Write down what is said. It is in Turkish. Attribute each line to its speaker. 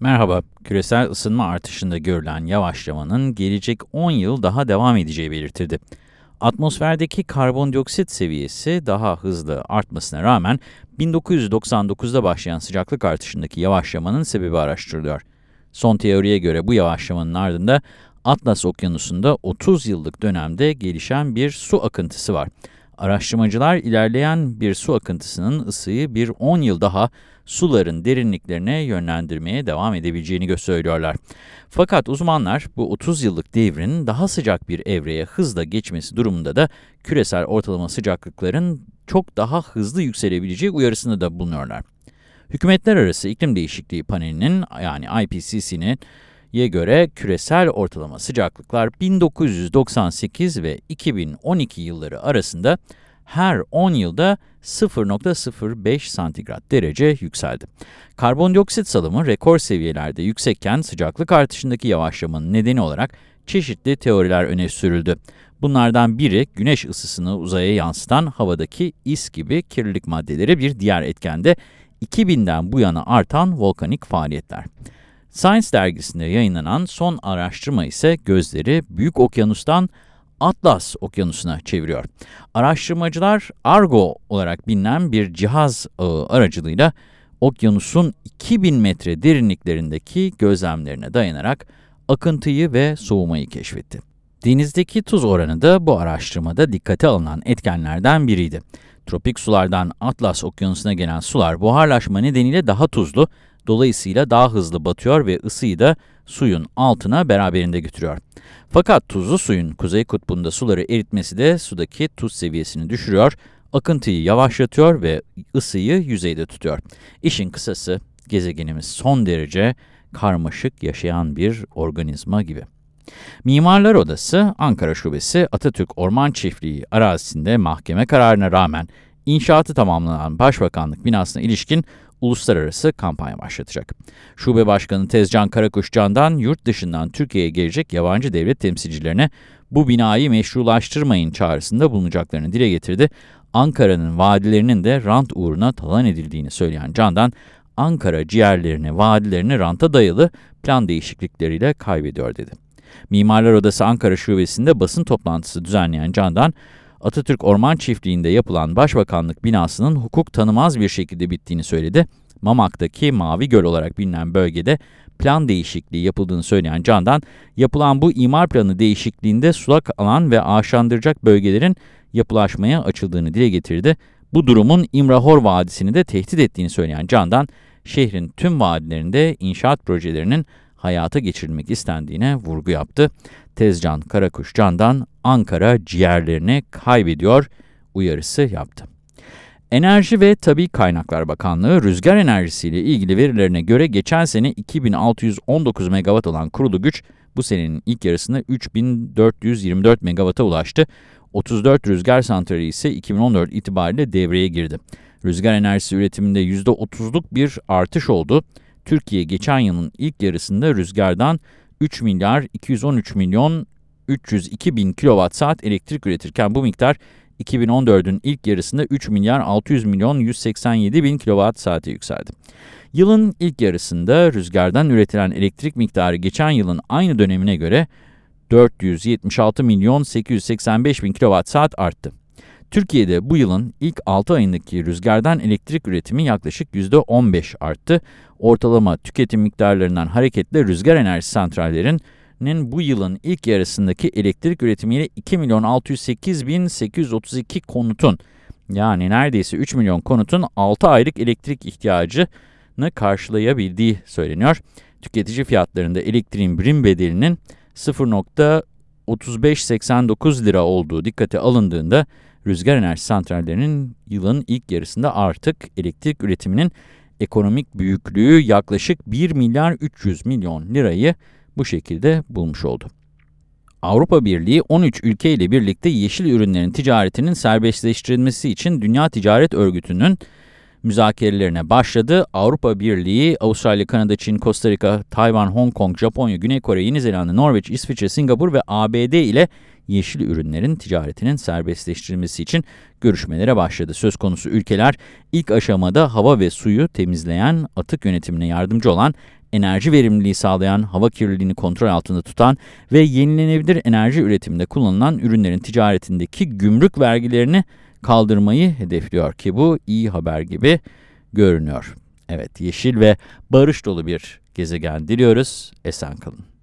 Speaker 1: Merhaba, küresel ısınma artışında görülen yavaşlamanın gelecek 10 yıl daha devam edeceği belirtildi. Atmosferdeki karbondioksit seviyesi daha hızlı artmasına rağmen 1999'da başlayan sıcaklık artışındaki yavaşlamanın sebebi araştırılıyor. Son teoriye göre bu yavaşlamanın ardında Atlas Okyanusu'nda 30 yıllık dönemde gelişen bir su akıntısı var. Araştırmacılar ilerleyen bir su akıntısının ısıyı bir 10 yıl daha suların derinliklerine yönlendirmeye devam edebileceğini söylüyorlar. Fakat uzmanlar bu 30 yıllık devrin daha sıcak bir evreye hızla geçmesi durumunda da küresel ortalama sıcaklıkların çok daha hızlı yükselebileceği uyarısında da bulunuyorlar. Hükümetler Arası İklim Değişikliği Paneli'nin yani IPCC'nin ye göre küresel ortalama sıcaklıklar 1998 ve 2012 yılları arasında her 10 yılda 0.05 santigrat derece yükseldi. Karbondioksit salımı rekor seviyelerde yüksekken sıcaklık artışındaki yavaşlamanın nedeni olarak çeşitli teoriler öne sürüldü. Bunlardan biri güneş ısısını uzaya yansıtan havadaki is gibi kirlilik maddeleri bir diğer etkende 2000'den bu yana artan volkanik faaliyetler. Science dergisinde yayınlanan son araştırma ise gözleri Büyük Okyanus'tan Atlas Okyanusu'na çeviriyor. Araştırmacılar Argo olarak bilinen bir cihaz ağı aracılığıyla okyanusun 2000 metre derinliklerindeki gözlemlerine dayanarak akıntıyı ve soğumayı keşfetti. Denizdeki tuz oranı da bu araştırmada dikkate alınan etkenlerden biriydi. Tropik sulardan Atlas Okyanusu'na gelen sular buharlaşma nedeniyle daha tuzlu, dolayısıyla daha hızlı batıyor ve ısıyı da suyun altına beraberinde götürüyor. Fakat tuzlu suyun kuzey kutbunda suları eritmesi de sudaki tuz seviyesini düşürüyor, akıntıyı yavaşlatıyor ve ısıyı yüzeyde tutuyor. İşin kısası gezegenimiz son derece karmaşık yaşayan bir organizma gibi. Mimarlar Odası, Ankara Şubesi Atatürk Orman Çiftliği arazisinde mahkeme kararına rağmen inşaatı tamamlanan Başbakanlık binasına ilişkin uluslararası kampanya başlatacak. Şube Başkanı Tezcan Karakuşcan'dan yurt dışından Türkiye'ye gelecek yabancı devlet temsilcilerine bu binayı meşrulaştırmayın çağrısında bulunacaklarını dile getirdi. Ankara'nın vadilerinin de rant uğruna talan edildiğini söyleyen Candan, Ankara ciğerlerini, vadilerini ranta dayalı plan değişiklikleriyle kaybediyor dedi. Mimarlar Odası Ankara Şubesi'nde basın toplantısı düzenleyen Candan, Atatürk Orman Çiftliği'nde yapılan Başbakanlık binasının hukuk tanımaz bir şekilde bittiğini söyledi. Mamak'taki Mavi Göl olarak bilinen bölgede plan değişikliği yapıldığını söyleyen Candan, yapılan bu imar planı değişikliğinde sulak alan ve ağaçlandıracak bölgelerin yapılaşmaya açıldığını dile getirdi. Bu durumun İmrahor Vadisi'ni de tehdit ettiğini söyleyen Candan, şehrin tüm vadilerinde inşaat projelerinin hayata geçirilmek istendiğine vurgu yaptı. Tezcan Karakuş Can'dan Ankara ciğerlerini kaybediyor uyarısı yaptı. Enerji ve Tabi Kaynaklar Bakanlığı, rüzgar enerjisiyle ilgili verilerine göre geçen sene 2619 megawatt olan kurulu güç, bu senenin ilk yarısında 3424 megawata ulaştı. 34 rüzgar santrali ise 2014 itibariyle devreye girdi. Rüzgar enerjisi üretiminde %30'luk bir artış oldu. Türkiye geçen yılın ilk yarısında rüzgardan 3 milyar 213 milyon 302 bin kilowatt saat elektrik üretirken bu miktar 2014'ün ilk yarısında 3 milyar 600 milyon 187 bin kilowatt saate yükseldi. Yılın ilk yarısında rüzgardan üretilen elektrik miktarı geçen yılın aynı dönemine göre 476 milyon 885 bin kilowatt saat arttı. Türkiye'de bu yılın ilk 6 ayındaki rüzgardan elektrik üretimi yaklaşık %15 arttı. Ortalama tüketim miktarlarından hareketle rüzgar enerji santrallerinin bu yılın ilk yarısındaki elektrik üretimiyle 2 milyon 608 bin 832 konutun yani neredeyse 3 milyon konutun 6 aylık elektrik ihtiyacını karşılayabildiği söyleniyor. Tüketici fiyatlarında elektriğin birim bedelinin 0.3589 lira olduğu dikkate alındığında rüzgar enerji santrallerinin yılın ilk yarısında artık elektrik üretiminin ekonomik büyüklüğü yaklaşık 1 milyar 300 milyon lirayı bu şekilde bulmuş oldu. Avrupa Birliği 13 ülke ile birlikte yeşil ürünlerin ticaretinin serbestleştirilmesi için Dünya Ticaret Örgütü'nün müzakerelerine başladı. Avrupa Birliği, Avustralya, Kanada, Çin, Costa Rica, Tayvan, Hong Kong, Japonya, Güney Kore, Yeni Zelanda, Norveç, İsviçre, Singapur ve ABD ile yeşil ürünlerin ticaretinin serbestleştirilmesi için görüşmelere başladı. Söz konusu ülkeler ilk aşamada hava ve suyu temizleyen, atık yönetimine yardımcı olan, enerji verimliliği sağlayan, hava kirliliğini kontrol altında tutan ve yenilenebilir enerji üretiminde kullanılan ürünlerin ticaretindeki gümrük vergilerini kaldırmayı hedefliyor ki bu iyi haber gibi görünüyor. Evet, yeşil ve barış dolu bir gezegen diliyoruz. Esen kalın.